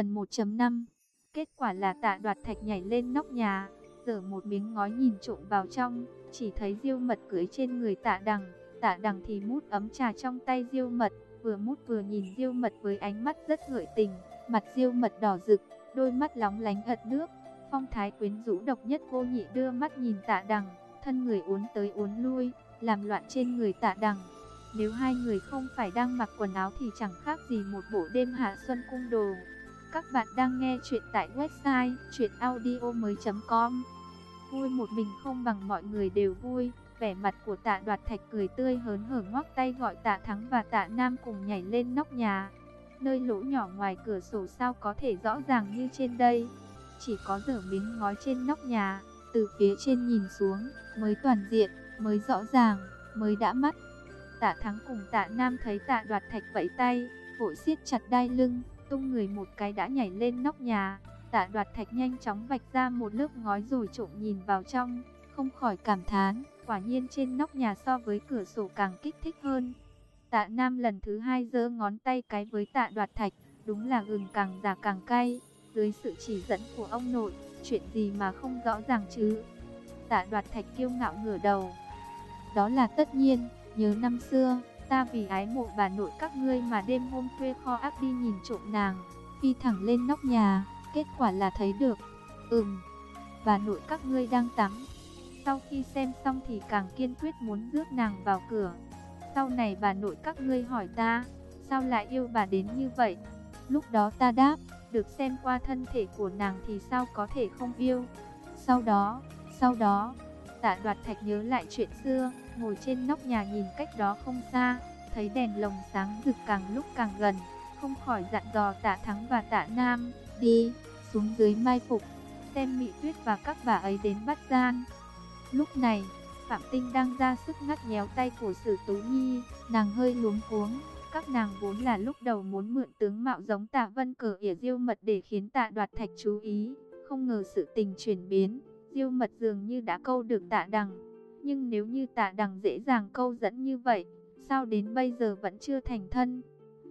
Phần 1.5 Kết quả là tạ đoạt thạch nhảy lên nóc nhà, dở một miếng ngói nhìn trộm vào trong, chỉ thấy diêu mật cưới trên người tạ đằng. Tạ đằng thì mút ấm trà trong tay diêu mật, vừa mút vừa nhìn diêu mật với ánh mắt rất gợi tình. Mặt diêu mật đỏ rực, đôi mắt lóng lánh ật nước. Phong thái quyến rũ độc nhất vô nhị đưa mắt nhìn tạ đằng, thân người uốn tới uốn lui, làm loạn trên người tạ đằng. Nếu hai người không phải đang mặc quần áo thì chẳng khác gì một bộ đêm hạ xuân cung đồ. Các bạn đang nghe chuyện tại website chuyenaudio.com Vui một mình không bằng mọi người đều vui. Vẻ mặt của tạ đoạt thạch cười tươi hớn hở ngoắc tay gọi tạ thắng và tạ nam cùng nhảy lên nóc nhà. Nơi lỗ nhỏ ngoài cửa sổ sao có thể rõ ràng như trên đây. Chỉ có dở miếng ngói trên nóc nhà, từ phía trên nhìn xuống, mới toàn diện, mới rõ ràng, mới đã mắt. Tạ thắng cùng tạ nam thấy tạ đoạt thạch vẫy tay, vội siết chặt đai lưng, tung người một cái đã nhảy lên nóc nhà. Tạ đoạt thạch nhanh chóng vạch ra một lớp ngói rồi trộm nhìn vào trong, không khỏi cảm thán, quả nhiên trên nóc nhà so với cửa sổ càng kích thích hơn. Tạ Nam lần thứ hai giơ ngón tay cái với tạ đoạt thạch, đúng là gừng càng già càng cay, dưới sự chỉ dẫn của ông nội, chuyện gì mà không rõ ràng chứ. Tạ đoạt thạch kiêu ngạo ngửa đầu. Đó là tất nhiên, nhớ năm xưa, ta vì ái mộ bà nội các ngươi mà đêm hôm thuê kho ác đi nhìn trộm nàng, phi thẳng lên nóc nhà, kết quả là thấy được. Ừm, bà nội các ngươi đang tắm. Sau khi xem xong thì càng kiên quyết muốn rước nàng vào cửa. Sau này bà nội các ngươi hỏi ta, sao lại yêu bà đến như vậy? Lúc đó ta đáp, được xem qua thân thể của nàng thì sao có thể không yêu. Sau đó, sau đó, tạ đoạt thạch nhớ lại chuyện xưa, ngồi trên nóc nhà nhìn cách đó không xa, thấy đèn lồng sáng rực càng lúc càng gần, không khỏi dặn dò tạ thắng và tạ nam, đi, xuống dưới mai phục, xem mị tuyết và các bà ấy đến bắt gian. Lúc này, Phạm Tinh đang ra sức ngắt nhéo tay của Sử Tú Nhi, nàng hơi luống cuống. Các nàng vốn là lúc đầu muốn mượn tướng mạo giống tạ vân cờ ỉa diêu mật để khiến tạ đoạt thạch chú ý. Không ngờ sự tình chuyển biến, diêu mật dường như đã câu được tạ đằng. Nhưng nếu như tạ đằng dễ dàng câu dẫn như vậy, sao đến bây giờ vẫn chưa thành thân?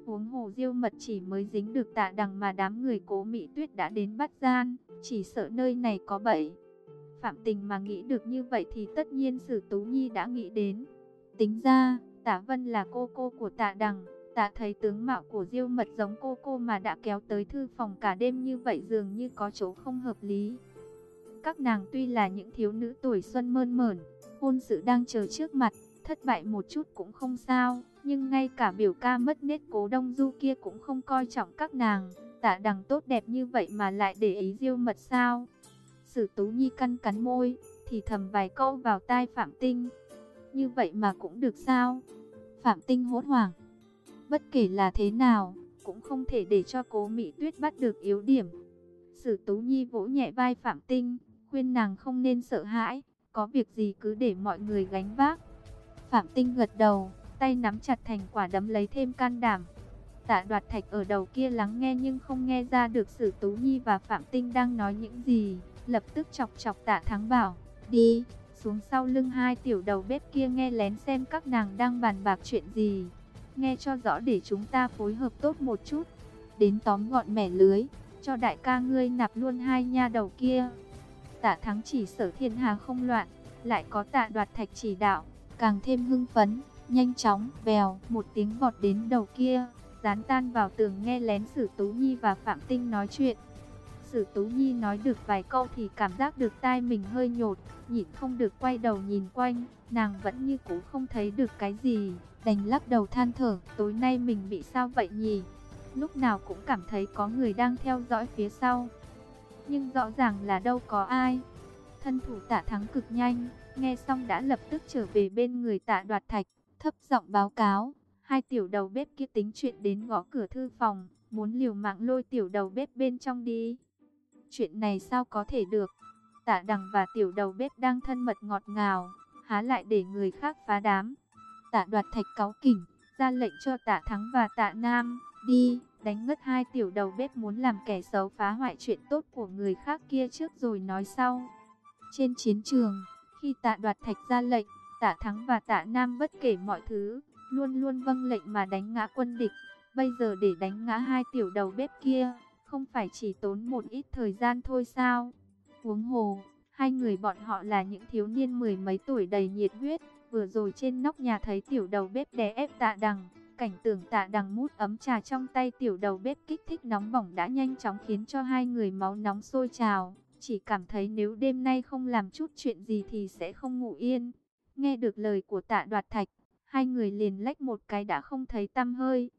Huống hồ diêu mật chỉ mới dính được tạ đằng mà đám người cố mỹ tuyết đã đến bắt gian, chỉ sợ nơi này có bẫy. Phạm tình mà nghĩ được như vậy thì tất nhiên Sử Tú Nhi đã nghĩ đến. Tính ra, Tạ Vân là cô cô của Tạ Đằng, Tạ thấy tướng mạo của Diêu Mật giống cô cô mà đã kéo tới thư phòng cả đêm như vậy dường như có chỗ không hợp lý. Các nàng tuy là những thiếu nữ tuổi xuân mơn mởn, hôn sự đang chờ trước mặt, thất bại một chút cũng không sao, nhưng ngay cả biểu ca mất nết cố đông du kia cũng không coi trọng các nàng. Tạ Đằng tốt đẹp như vậy mà lại để ý Diêu Mật sao? Sử Tú Nhi căn cắn môi, thì thầm vài câu vào tai Phạm Tinh. Như vậy mà cũng được sao? Phạm Tinh hốt hoảng. Bất kể là thế nào, cũng không thể để cho cố Mỹ Tuyết bắt được yếu điểm. Sử Tú Nhi vỗ nhẹ vai Phạm Tinh, khuyên nàng không nên sợ hãi, có việc gì cứ để mọi người gánh vác. Phạm Tinh gật đầu, tay nắm chặt thành quả đấm lấy thêm can đảm. Tạ đoạt thạch ở đầu kia lắng nghe nhưng không nghe ra được Sử Tú Nhi và Phạm Tinh đang nói những gì lập tức chọc chọc tạ thắng bảo, đi, xuống sau lưng hai tiểu đầu bếp kia nghe lén xem các nàng đang bàn bạc chuyện gì. Nghe cho rõ để chúng ta phối hợp tốt một chút, đến tóm gọn mẻ lưới, cho đại ca ngươi nạp luôn hai nha đầu kia. Tạ thắng chỉ sở thiên hà không loạn, lại có tạ đoạt thạch chỉ đạo, càng thêm hưng phấn, nhanh chóng, vèo, một tiếng vọt đến đầu kia, dán tan vào tường nghe lén Sử Tú Nhi và Phạm Tinh nói chuyện. Sử Tú Nhi nói được vài câu thì cảm giác được tai mình hơi nhột, nhịn không được quay đầu nhìn quanh, nàng vẫn như cũ không thấy được cái gì, đành lắc đầu than thở, tối nay mình bị sao vậy nhỉ? Lúc nào cũng cảm thấy có người đang theo dõi phía sau. Nhưng rõ ràng là đâu có ai. Thân thủ tạ thắng cực nhanh, nghe xong đã lập tức trở về bên người tạ đoạt thạch, thấp giọng báo cáo. Hai tiểu đầu bếp kia tính chuyện đến gõ cửa thư phòng, muốn liều mạng lôi tiểu đầu bếp bên trong đi. Chuyện này sao có thể được? Tạ đằng và tiểu đầu bếp đang thân mật ngọt ngào, há lại để người khác phá đám. Tạ đoạt thạch cáu kỉnh, ra lệnh cho tạ thắng và tạ nam, đi, đánh ngất hai tiểu đầu bếp muốn làm kẻ xấu phá hoại chuyện tốt của người khác kia trước rồi nói sau. Trên chiến trường, khi tạ đoạt thạch ra lệnh, tạ thắng và tạ nam bất kể mọi thứ, luôn luôn vâng lệnh mà đánh ngã quân địch. Bây giờ để đánh ngã hai tiểu đầu bếp kia, không phải chỉ tốn một ít thời gian thôi sao? Huống hồ, hai người bọn họ là những thiếu niên mười mấy tuổi đầy nhiệt huyết, vừa rồi trên nóc nhà thấy tiểu đầu bếp đè ép tạ đằng, cảnh tượng tạ đằng mút ấm trà trong tay tiểu đầu bếp kích thích nóng bỏng đã nhanh chóng khiến cho hai người máu nóng sôi trào, chỉ cảm thấy nếu đêm nay không làm chút chuyện gì thì sẽ không ngủ yên. Nghe được lời của tạ đoạt thạch, hai người liền lách một cái đã không thấy tăm hơi.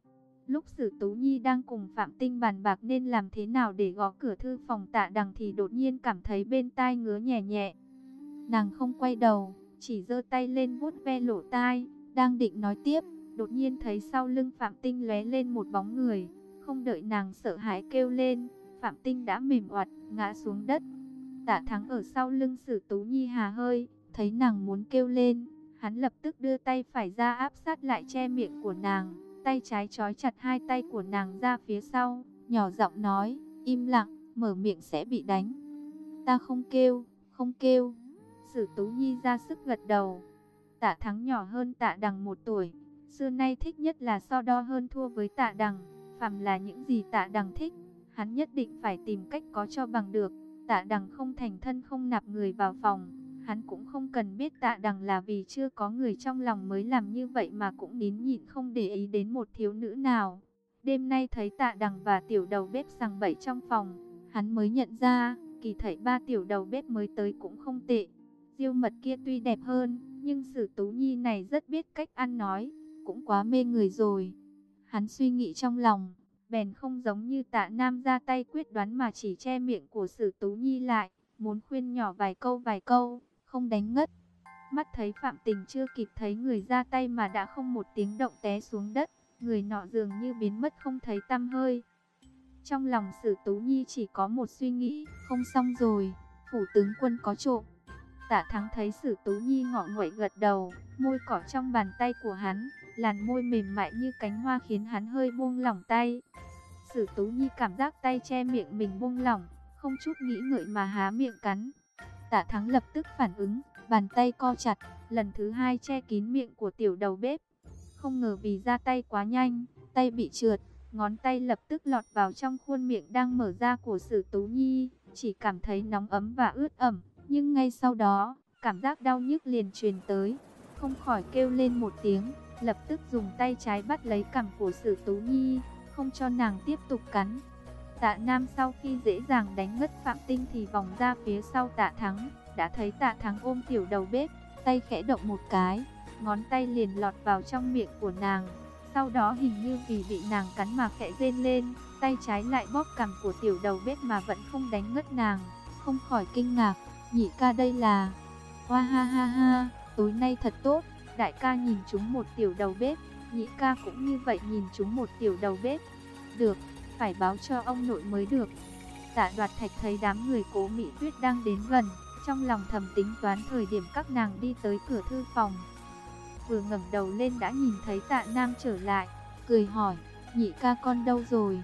Lúc Sử Tú Nhi đang cùng Phạm Tinh bàn bạc nên làm thế nào để gõ cửa thư phòng tạ đằng thì đột nhiên cảm thấy bên tai ngứa nhẹ nhẹ. Nàng không quay đầu, chỉ giơ tay lên vuốt ve lỗ tai, đang định nói tiếp, đột nhiên thấy sau lưng Phạm Tinh lóe lên một bóng người, không đợi nàng sợ hãi kêu lên, Phạm Tinh đã mềm oặt, ngã xuống đất. Tạ Thắng ở sau lưng Sử Tú Nhi hà hơi, thấy nàng muốn kêu lên, hắn lập tức đưa tay phải ra áp sát lại che miệng của nàng, tay trái trói chặt hai tay của nàng ra phía sau, nhỏ giọng nói, im lặng, mở miệng sẽ bị đánh. Ta không kêu, không kêu. Sử Tú Nhi ra sức gật đầu. Tạ Thắng nhỏ hơn Tạ Đằng một tuổi, xưa nay thích nhất là so đo hơn thua với Tạ Đằng, phàm là những gì Tạ Đằng thích, hắn nhất định phải tìm cách có cho bằng được. Tạ Đằng không thành thân không nạp người vào phòng, hắn cũng không cần biết Tạ Đằng là vì chưa có người trong lòng mới làm như vậy mà cũng nín nhịn không để ý đến một thiếu nữ nào. Đêm nay thấy Tạ Đằng và tiểu đầu bếp sằng bậy trong phòng, hắn mới nhận ra, kỳ thảy ba tiểu đầu bếp mới tới cũng không tệ. Diêu mật kia tuy đẹp hơn, nhưng Sử Tú Nhi này rất biết cách ăn nói, cũng quá mê người rồi. Hắn suy nghĩ trong lòng, bèn không giống như tạ nam ra tay quyết đoán mà chỉ che miệng của Sử Tú Nhi lại, muốn khuyên nhỏ vài câu vài câu, không đánh ngất. Mắt thấy Phạm Tình chưa kịp thấy người ra tay mà đã không một tiếng động té xuống đất, người nọ dường như biến mất không thấy tăm hơi. Trong lòng Sử Tú Nhi chỉ có một suy nghĩ, không xong rồi, phủ tướng quân có trộm. Tạ Thắng thấy Sử Tú Nhi ngọ nguậy gật đầu, môi cỏ trong bàn tay của hắn, làn môi mềm mại như cánh hoa khiến hắn hơi buông lỏng tay. Sử Tú Nhi cảm giác tay che miệng mình buông lỏng, không chút nghĩ ngợi mà há miệng cắn. Tạ Thắng lập tức phản ứng, bàn tay co chặt, lần thứ hai che kín miệng của tiểu đầu bếp. Không ngờ vì ra tay quá nhanh, tay bị trượt, ngón tay lập tức lọt vào trong khuôn miệng đang mở ra của Sử Tú Nhi, chỉ cảm thấy nóng ấm và ướt ẩm, nhưng ngay sau đó, cảm giác đau nhức liền truyền tới, không khỏi kêu lên một tiếng, lập tức dùng tay trái bắt lấy cằm của Sử Tú Nhi, không cho nàng tiếp tục cắn. Tạ Nam sau khi dễ dàng đánh ngất Phạm Tinh thì vòng ra phía sau Tạ Thắng, đã thấy Tạ Thắng ôm tiểu đầu bếp, tay khẽ động một cái, ngón tay liền lọt vào trong miệng của nàng. Sau đó hình như vì bị nàng cắn mà khẽ rên lên, tay trái lại bóp cằm của tiểu đầu bếp mà vẫn không đánh ngất nàng, không khỏi kinh ngạc, nhị ca đây là... Hoa ha ha ha, tối nay thật tốt, đại ca nhìn chúng một tiểu đầu bếp, nhị ca cũng như vậy nhìn chúng một tiểu đầu bếp. Được, phải báo cho ông nội mới được. Tạ đoạt thạch thấy đám người cố Mỹ Tuyết đang đến gần, trong lòng thầm tính toán thời điểm các nàng đi tới cửa thư phòng. Vừa ngẩng đầu lên đã nhìn thấy tạ Nam trở lại, cười hỏi, nhị ca con đâu rồi?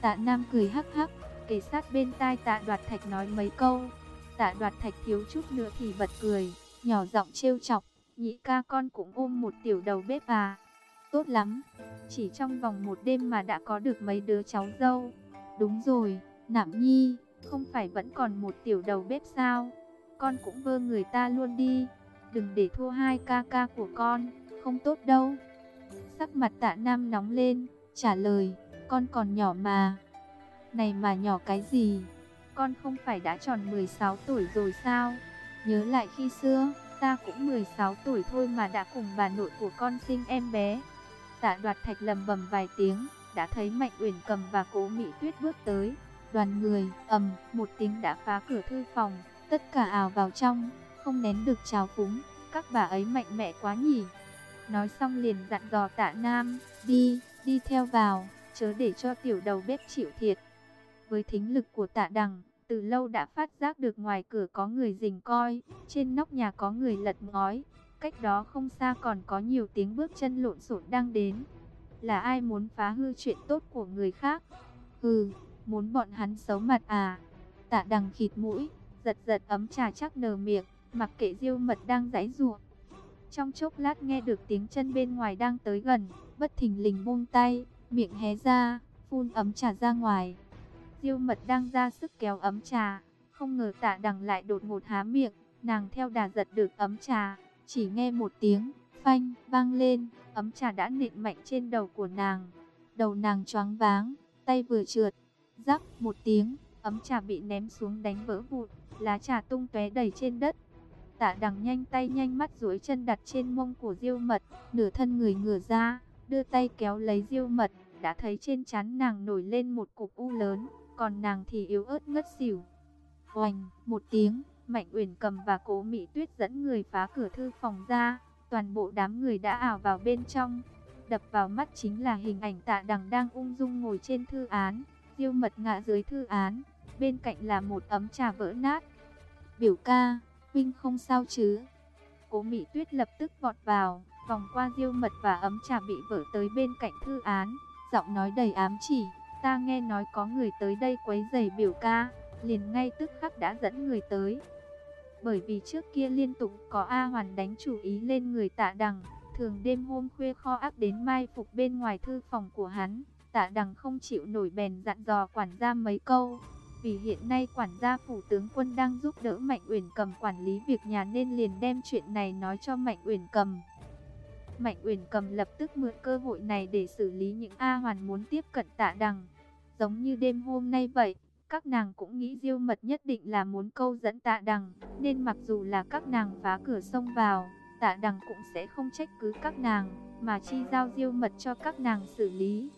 Tạ Nam cười hắc hắc, kề sát bên tai tạ đoạt thạch nói mấy câu. Tạ đoạt thạch thiếu chút nữa thì bật cười, nhỏ giọng trêu chọc, nhị ca con cũng ôm một tiểu đầu bếp à. Tốt lắm, chỉ trong vòng một đêm mà đã có được mấy đứa cháu dâu. Đúng rồi, Nạm Nhi, không phải vẫn còn một tiểu đầu bếp sao? Con cũng vơ người ta luôn đi, đừng để thua hai ca ca của con, không tốt đâu. Sắc mặt tạ nam nóng lên, trả lời, con còn nhỏ mà. Này mà nhỏ cái gì? Con không phải đã tròn 16 tuổi rồi sao? Nhớ lại khi xưa, ta cũng 16 tuổi thôi mà đã cùng bà nội của con sinh em bé. Tạ đoạt thạch lầm bầm vài tiếng, đã thấy Mạnh Uyển cầm và cố Mỹ Tuyết bước tới. Đoàn người, ầm, một tiếng đã phá cửa thư phòng, tất cả ào vào trong, không nén được trào phúng, các bà ấy mạnh mẽ quá nhỉ. Nói xong liền dặn dò tạ nam, đi, đi theo vào, chớ để cho tiểu đầu bếp chịu thiệt. Với thính lực của tạ đằng, từ lâu đã phát giác được ngoài cửa có người rình coi, trên nóc nhà có người lật ngói, Cách đó không xa còn có nhiều tiếng bước chân lộn xộn đang đến. Là ai muốn phá hư chuyện tốt của người khác? Hừ, muốn bọn hắn xấu mặt à? Tạ đằng khịt mũi, giật giật ấm trà chắc nở miệng, mặc kệ diêu mật đang giãy ruột Trong chốc lát nghe được tiếng chân bên ngoài đang tới gần, bất thình lình buông tay, miệng hé ra, phun ấm trà ra ngoài. Diêu Mật đang ra sức kéo ấm trà, không ngờ tạ đằng lại đột ngột há miệng, nàng theo đà giật được ấm trà, chỉ nghe một tiếng, phanh, vang lên, ấm trà đã nện mạnh trên đầu của nàng. Đầu nàng choáng váng, tay vừa trượt, rắc một tiếng, ấm trà bị ném xuống đánh vỡ vụn, lá trà tung tóe đầy trên đất. Tạ đằng nhanh tay nhanh mắt duỗi chân đặt trên mông của diêu mật, nửa thân người ngửa ra, đưa tay kéo lấy diêu mật, đã thấy trên trán nàng nổi lên một cục u lớn, còn nàng thì yếu ớt ngất xỉu. Oành, một tiếng, Mạnh Uyển Cầm và Cố Mỹ Tuyết dẫn người phá cửa thư phòng ra, toàn bộ đám người đã ảo vào bên trong. Đập vào mắt chính là hình ảnh Tạ Đằng đang ung dung ngồi trên thư án, Diêu Mật ngã dưới thư án, bên cạnh là một ấm trà vỡ nát. "Biểu ca, huynh không sao chứ?" Cố Mỹ Tuyết lập tức vọt vào, vòng qua Diêu Mật và ấm trà bị vỡ tới bên cạnh thư án, giọng nói đầy ám chỉ, "Ta nghe nói có người tới đây quấy rầy biểu ca." liền ngay tức khắc đã dẫn người tới. Bởi vì trước kia liên tục có A Hoàn đánh chủ ý lên người tạ đằng, thường đêm hôm khuya kho ác đến mai phục bên ngoài thư phòng của hắn. Tạ đằng không chịu nổi bèn dặn dò quản gia mấy câu. Vì hiện nay quản gia phủ tướng quân đang giúp đỡ Mạnh Uyển Cầm quản lý việc nhà nên liền đem chuyện này nói cho Mạnh Uyển Cầm. Mạnh Uyển Cầm lập tức mượn cơ hội này để xử lý những A Hoàn muốn tiếp cận tạ đằng. Giống như đêm hôm nay vậy, các nàng cũng nghĩ diêu mật nhất định là muốn câu dẫn tạ đằng, nên mặc dù là các nàng phá cửa sông vào, tạ đằng cũng sẽ không trách cứ các nàng, mà chi giao diêu mật cho các nàng xử lý.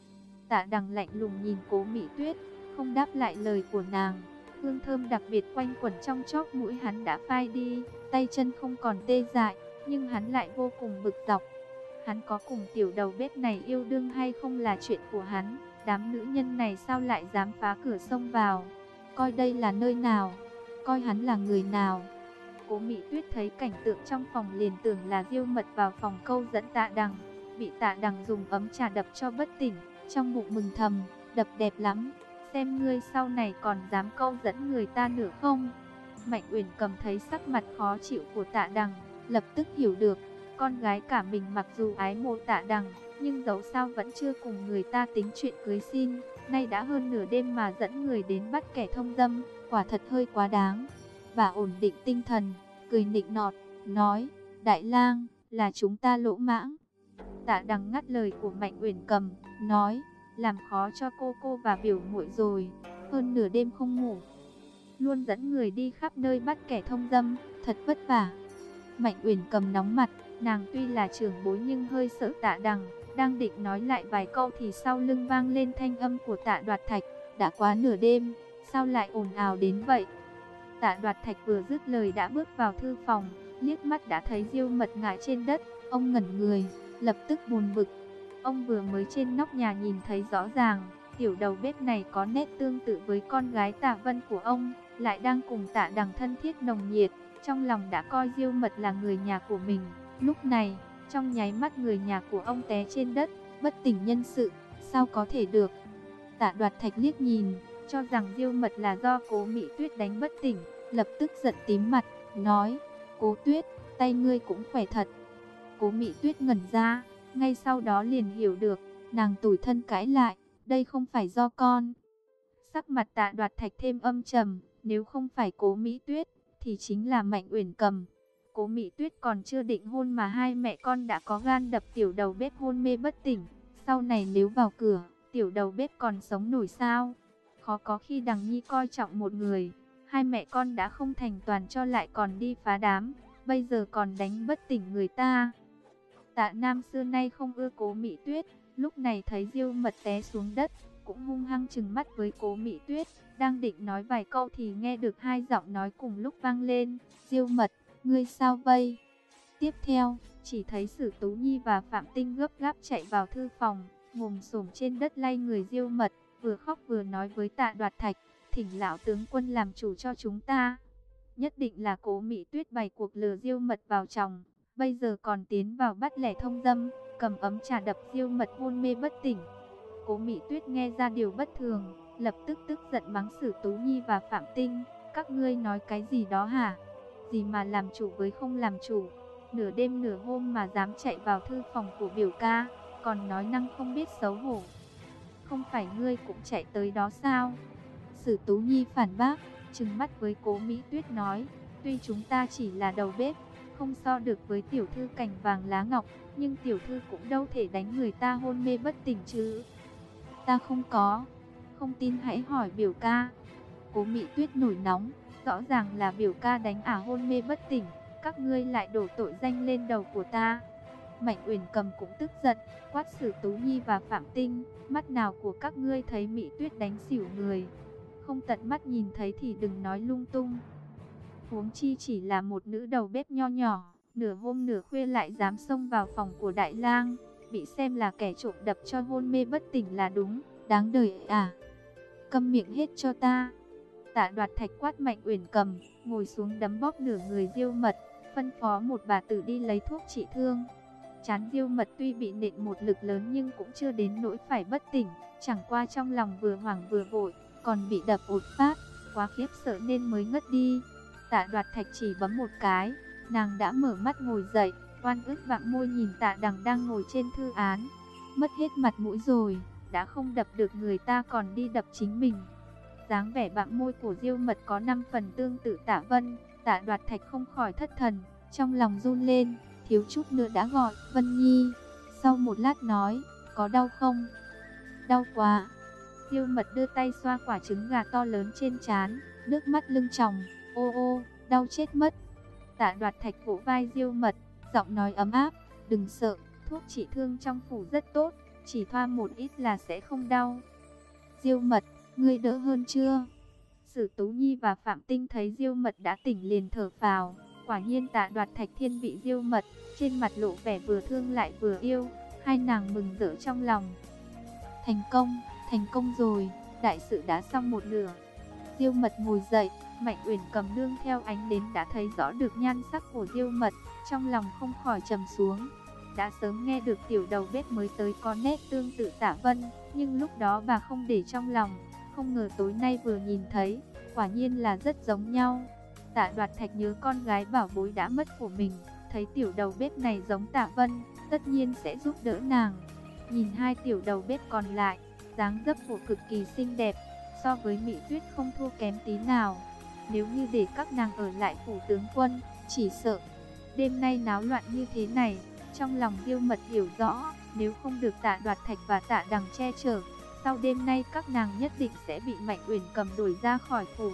Tạ đằng lạnh lùng nhìn cố Mỹ Tuyết, không đáp lại lời của nàng. Hương thơm đặc biệt quanh quẩn trong chóp mũi hắn đã phai đi, tay chân không còn tê dại, nhưng hắn lại vô cùng bực dọc. Hắn có cùng tiểu đầu bếp này yêu đương hay không là chuyện của hắn, Đám nữ nhân này sao lại dám phá cửa sông vào? Coi đây là nơi nào? Coi hắn là người nào? Cố Mỹ Tuyết thấy cảnh tượng trong phòng liền tưởng là Diêu Mật vào phòng câu dẫn Tạ Đằng, bị Tạ Đằng dùng ấm trà đập cho bất tỉnh, trong bụng mừng thầm, đập đẹp lắm, xem ngươi sau này còn dám câu dẫn người ta nữa không? Mạnh Uyển cầm thấy sắc mặt khó chịu của Tạ Đằng, lập tức hiểu được, con gái cả mình mặc dù ái mộ Tạ Đằng, nhưng dẫu sao vẫn chưa cùng người ta tính chuyện cưới xin, nay đã hơn nửa đêm mà dẫn người đến bắt kẻ thông dâm, quả thật hơi quá đáng. Bà ổn định tinh thần, cười nịnh nọt, nói, Đại lang là chúng ta lỗ mãng. Tạ đằng ngắt lời của Mạnh Uyển Cầm, nói, làm khó cho cô cô và biểu muội rồi, hơn nửa đêm không ngủ. Luôn dẫn người đi khắp nơi bắt kẻ thông dâm, thật vất vả. Mạnh Uyển Cầm nóng mặt, nàng tuy là trưởng bối nhưng hơi sợ tạ đằng, đang định nói lại vài câu thì sau lưng vang lên thanh âm của tạ đoạt thạch. Đã quá nửa đêm, sao lại ồn ào đến vậy? Tạ đoạt thạch vừa dứt lời đã bước vào thư phòng, liếc mắt đã thấy diêu mật ngã trên đất. Ông ngẩn người, lập tức buồn bực. Ông vừa mới trên nóc nhà nhìn thấy rõ ràng, tiểu đầu bếp này có nét tương tự với con gái tạ vân của ông, lại đang cùng tạ đằng thân thiết nồng nhiệt. Trong lòng đã coi diêu mật là người nhà của mình. Lúc này, trong nháy mắt người nhà của ông té trên đất, bất tỉnh nhân sự, sao có thể được. Tạ đoạt thạch liếc nhìn, cho rằng diêu mật là do cố Mỹ Tuyết đánh bất tỉnh, lập tức giận tím mặt, nói, cố Tuyết, tay ngươi cũng khỏe thật. Cố Mỹ Tuyết ngẩn ra, ngay sau đó liền hiểu được, nàng tủi thân cãi lại, đây không phải do con. Sắc mặt tạ đoạt thạch thêm âm trầm, nếu không phải cố Mỹ Tuyết, thì chính là Mạnh Uyển Cầm. Cố Mỹ Tuyết còn chưa định hôn mà hai mẹ con đã có gan đập tiểu đầu bếp hôn mê bất tỉnh. Sau này nếu vào cửa, tiểu đầu bếp còn sống nổi sao? Khó có khi Đằng Nhi coi trọng một người, hai mẹ con đã không thành toàn cho lại còn đi phá đám, bây giờ còn đánh bất tỉnh người ta. Tạ Nam xưa nay không ưa Cố Mỹ Tuyết, lúc này thấy Diêu Mật té xuống đất, cũng hung hăng chừng mắt với Cố Mỹ Tuyết, đang định nói vài câu thì nghe được hai giọng nói cùng lúc vang lên, Diêu Mật ngươi sao vây? Tiếp theo, chỉ thấy Sử Tú Nhi và Phạm Tinh gấp gáp chạy vào thư phòng, ngồm sổm trên đất lay người diêu mật, vừa khóc vừa nói với tạ đoạt thạch, thỉnh lão tướng quân làm chủ cho chúng ta. Nhất định là cố Mỹ Tuyết bày cuộc lừa diêu mật vào chồng, bây giờ còn tiến vào bắt lẻ thông dâm, cầm ấm trà đập diêu mật hôn mê bất tỉnh. Cố Mỹ Tuyết nghe ra điều bất thường, lập tức tức giận mắng Sử Tú Nhi và Phạm Tinh, các ngươi nói cái gì đó hả? Gì mà làm chủ với không làm chủ. Nửa đêm nửa hôm mà dám chạy vào thư phòng của biểu ca, còn nói năng không biết xấu hổ. Không phải ngươi cũng chạy tới đó sao? Sử Tú Nhi phản bác, trừng mắt với cố Mỹ Tuyết nói, tuy chúng ta chỉ là đầu bếp, không so được với tiểu thư cảnh vàng lá ngọc, nhưng tiểu thư cũng đâu thể đánh người ta hôn mê bất tỉnh chứ. Ta không có, không tin hãy hỏi biểu ca. Cố Mỹ Tuyết nổi nóng, rõ ràng là biểu ca đánh ả hôn mê bất tỉnh, các ngươi lại đổ tội danh lên đầu của ta. Mạnh Uyển Cầm cũng tức giận, quát xử Tú Nhi và Phạm Tinh, mắt nào của các ngươi thấy Mỹ Tuyết đánh xỉu người, không tận mắt nhìn thấy thì đừng nói lung tung. Huống chi chỉ là một nữ đầu bếp nho nhỏ, nửa hôm nửa khuya lại dám xông vào phòng của đại lang, bị xem là kẻ trộm đập cho hôn mê bất tỉnh là đúng, đáng đời à. Câm miệng hết cho ta. Tạ đoạt thạch quát mạnh uyển cầm, ngồi xuống đấm bóp nửa người diêu mật, phân phó một bà tử đi lấy thuốc trị thương. Chán diêu mật tuy bị nện một lực lớn nhưng cũng chưa đến nỗi phải bất tỉnh, chẳng qua trong lòng vừa hoảng vừa vội, còn bị đập ột phát, quá khiếp sợ nên mới ngất đi. Tạ đoạt thạch chỉ bấm một cái, nàng đã mở mắt ngồi dậy, oan ức vạng môi nhìn tạ đằng đang ngồi trên thư án. Mất hết mặt mũi rồi, đã không đập được người ta còn đi đập chính mình dáng vẻ bặm môi của diêu mật có 5 phần tương tự tạ vân, tạ đoạt thạch không khỏi thất thần, trong lòng run lên, thiếu chút nữa đã gọi, Vân Nhi. Sau một lát nói, có đau không? Đau quá. Diêu mật đưa tay xoa quả trứng gà to lớn trên chán, nước mắt lưng tròng, ô ô, đau chết mất. Tạ đoạt thạch vỗ vai diêu mật, giọng nói ấm áp, đừng sợ, thuốc trị thương trong phủ rất tốt, chỉ thoa một ít là sẽ không đau. Diêu mật, ngươi đỡ hơn chưa? Sử Tú Nhi và Phạm Tinh thấy Diêu mật đã tỉnh liền thở phào, quả nhiên tạ đoạt thạch thiên bị Diêu mật, trên mặt lộ vẻ vừa thương lại vừa yêu, hai nàng mừng rỡ trong lòng. Thành công, thành công rồi, đại sự đã xong một nửa. Diêu mật ngồi dậy, Mạnh Uyển cầm nương theo ánh đến đã thấy rõ được nhan sắc của Diêu Mật, trong lòng không khỏi trầm xuống. Đã sớm nghe được tiểu đầu bếp mới tới có nét tương tự Tạ Vân, nhưng lúc đó bà không để trong lòng, không ngờ tối nay vừa nhìn thấy, quả nhiên là rất giống nhau. Tạ Đoạt Thạch nhớ con gái bảo bối đã mất của mình, thấy tiểu đầu bếp này giống Tạ Vân, tất nhiên sẽ giúp đỡ nàng. Nhìn hai tiểu đầu bếp còn lại, dáng dấp của cực kỳ xinh đẹp, so với Mỹ Tuyết không thua kém tí nào. Nếu như để các nàng ở lại phủ tướng quân, chỉ sợ đêm nay náo loạn như thế này, trong lòng Diêu Mật hiểu rõ, nếu không được Tạ Đoạt Thạch và Tạ Đằng che chở, sau đêm nay các nàng nhất định sẽ bị Mạnh Uyển cầm đuổi ra khỏi phủ.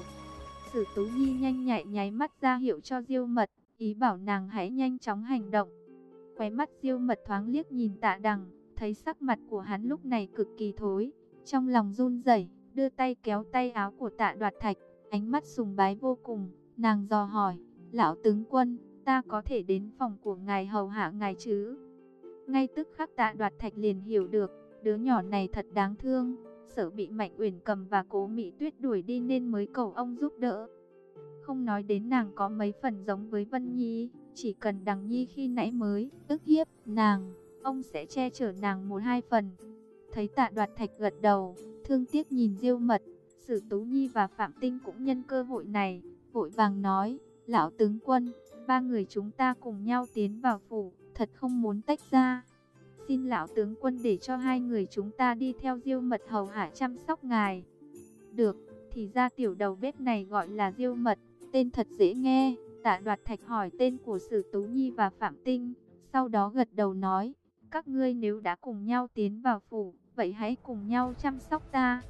Sử Tú Nhi nhanh nhạy nháy mắt ra hiệu cho Diêu Mật, ý bảo nàng hãy nhanh chóng hành động. Khóe mắt Diêu Mật thoáng liếc nhìn Tạ Đằng, thấy sắc mặt của hắn lúc này cực kỳ thối, trong lòng run rẩy, đưa tay kéo tay áo của Tạ Đoạt Thạch, ánh mắt sùng bái vô cùng, nàng dò hỏi, lão tướng quân, ta có thể đến phòng của ngài hầu hạ ngài chứ? Ngay tức khắc tạ đoạt thạch liền hiểu được, đứa nhỏ này thật đáng thương, sợ bị Mạnh Uyển cầm và cố Mỹ Tuyết đuổi đi nên mới cầu ông giúp đỡ. Không nói đến nàng có mấy phần giống với Vân Nhi, chỉ cần đằng Nhi khi nãy mới ức hiếp nàng, ông sẽ che chở nàng một hai phần. Thấy tạ đoạt thạch gật đầu, thương tiếc nhìn diêu mật, Sử Tú Nhi và Phạm Tinh cũng nhân cơ hội này, vội vàng nói, lão tướng quân, ba người chúng ta cùng nhau tiến vào phủ, thật không muốn tách ra. Xin lão tướng quân để cho hai người chúng ta đi theo diêu mật hầu hạ chăm sóc ngài. Được, thì ra tiểu đầu bếp này gọi là diêu mật, tên thật dễ nghe. Tạ đoạt thạch hỏi tên của Sử Tú Nhi và Phạm Tinh, sau đó gật đầu nói, các ngươi nếu đã cùng nhau tiến vào phủ, vậy hãy cùng nhau chăm sóc ta.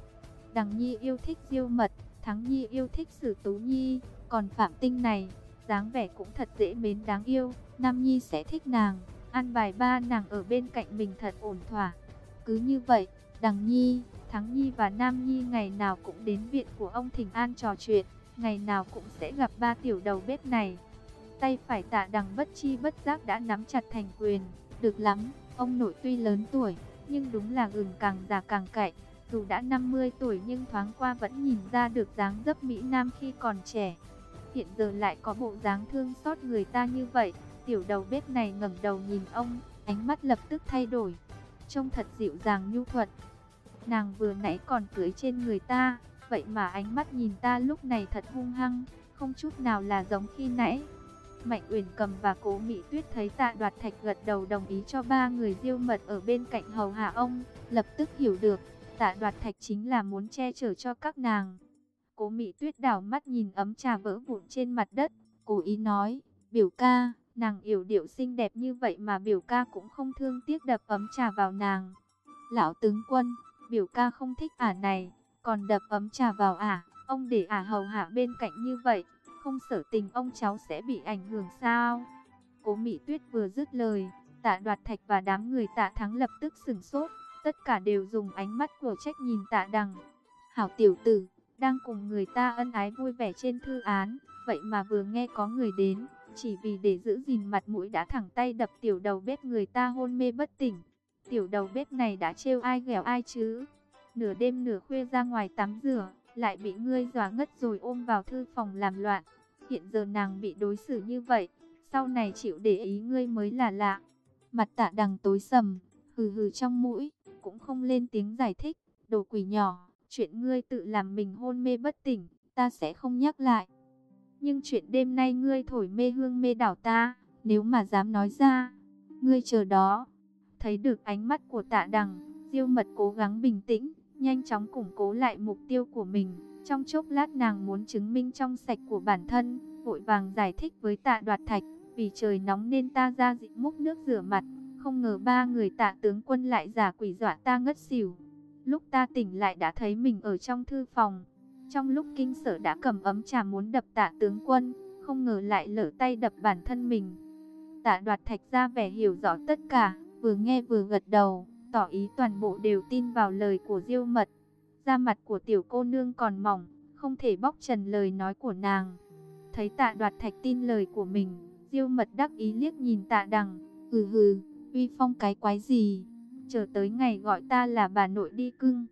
Đằng Nhi yêu thích Diêu Mật, Thắng Nhi yêu thích Sử Tú Nhi, còn Phạm Tinh này, dáng vẻ cũng thật dễ mến đáng yêu, Nam Nhi sẽ thích nàng, an bài ba nàng ở bên cạnh mình thật ổn thỏa. Cứ như vậy, Đằng Nhi, Thắng Nhi và Nam Nhi ngày nào cũng đến viện của ông Thình An trò chuyện, ngày nào cũng sẽ gặp ba tiểu đầu bếp này. Tay phải tạ đằng bất chi bất giác đã nắm chặt thành quyền, được lắm, ông nội tuy lớn tuổi, nhưng đúng là gừng càng già càng cậy, dù đã 50 tuổi nhưng thoáng qua vẫn nhìn ra được dáng dấp Mỹ Nam khi còn trẻ. Hiện giờ lại có bộ dáng thương xót người ta như vậy. Tiểu đầu bếp này ngẩng đầu nhìn ông, ánh mắt lập tức thay đổi. Trông thật dịu dàng nhu thuận. Nàng vừa nãy còn cưới trên người ta, vậy mà ánh mắt nhìn ta lúc này thật hung hăng, không chút nào là giống khi nãy. Mạnh Uyển Cầm và Cố Mỹ Tuyết thấy Tạ Đoạt Thạch gật đầu đồng ý cho ba người diêu mật ở bên cạnh hầu hạ ông, lập tức hiểu được Tạ đoạt thạch chính là muốn che chở cho các nàng. Cố Mỹ Tuyết đảo mắt nhìn ấm trà vỡ vụn trên mặt đất, cố ý nói, biểu ca, nàng yểu điệu xinh đẹp như vậy mà biểu ca cũng không thương tiếc đập ấm trà vào nàng. Lão tướng quân, biểu ca không thích ả này, còn đập ấm trà vào ả, ông để ả hầu hạ bên cạnh như vậy, không sở tình ông cháu sẽ bị ảnh hưởng sao? Cố Mỹ Tuyết vừa dứt lời, tạ đoạt thạch và đám người tạ thắng lập tức sửng sốt, tất cả đều dùng ánh mắt của trách nhìn tạ đằng. Hảo tiểu tử, đang cùng người ta ân ái vui vẻ trên thư án, vậy mà vừa nghe có người đến, chỉ vì để giữ gìn mặt mũi đã thẳng tay đập tiểu đầu bếp người ta hôn mê bất tỉnh. Tiểu đầu bếp này đã trêu ai ghẹo ai chứ? Nửa đêm nửa khuya ra ngoài tắm rửa, lại bị ngươi dọa ngất rồi ôm vào thư phòng làm loạn. Hiện giờ nàng bị đối xử như vậy, sau này chịu để ý ngươi mới là lạ. Mặt tạ đằng tối sầm, hừ hừ trong mũi, cũng không lên tiếng giải thích, đồ quỷ nhỏ, chuyện ngươi tự làm mình hôn mê bất tỉnh, ta sẽ không nhắc lại. Nhưng chuyện đêm nay ngươi thổi mê hương mê đảo ta, nếu mà dám nói ra, ngươi chờ đó. Thấy được ánh mắt của tạ đằng, diêu mật cố gắng bình tĩnh, nhanh chóng củng cố lại mục tiêu của mình. Trong chốc lát nàng muốn chứng minh trong sạch của bản thân, vội vàng giải thích với tạ đoạt thạch, vì trời nóng nên ta ra dị múc nước rửa mặt, không ngờ ba người tạ tướng quân lại giả quỷ dọa ta ngất xỉu. Lúc ta tỉnh lại đã thấy mình ở trong thư phòng, trong lúc kinh sở đã cầm ấm trà muốn đập tạ tướng quân, không ngờ lại lỡ tay đập bản thân mình. Tạ đoạt thạch ra vẻ hiểu rõ tất cả, vừa nghe vừa gật đầu, tỏ ý toàn bộ đều tin vào lời của diêu mật. Da mặt của tiểu cô nương còn mỏng, không thể bóc trần lời nói của nàng. Thấy tạ đoạt thạch tin lời của mình, diêu mật đắc ý liếc nhìn tạ đằng, hừ hừ, uy phong cái quái gì, chờ tới ngày gọi ta là bà nội đi cưng.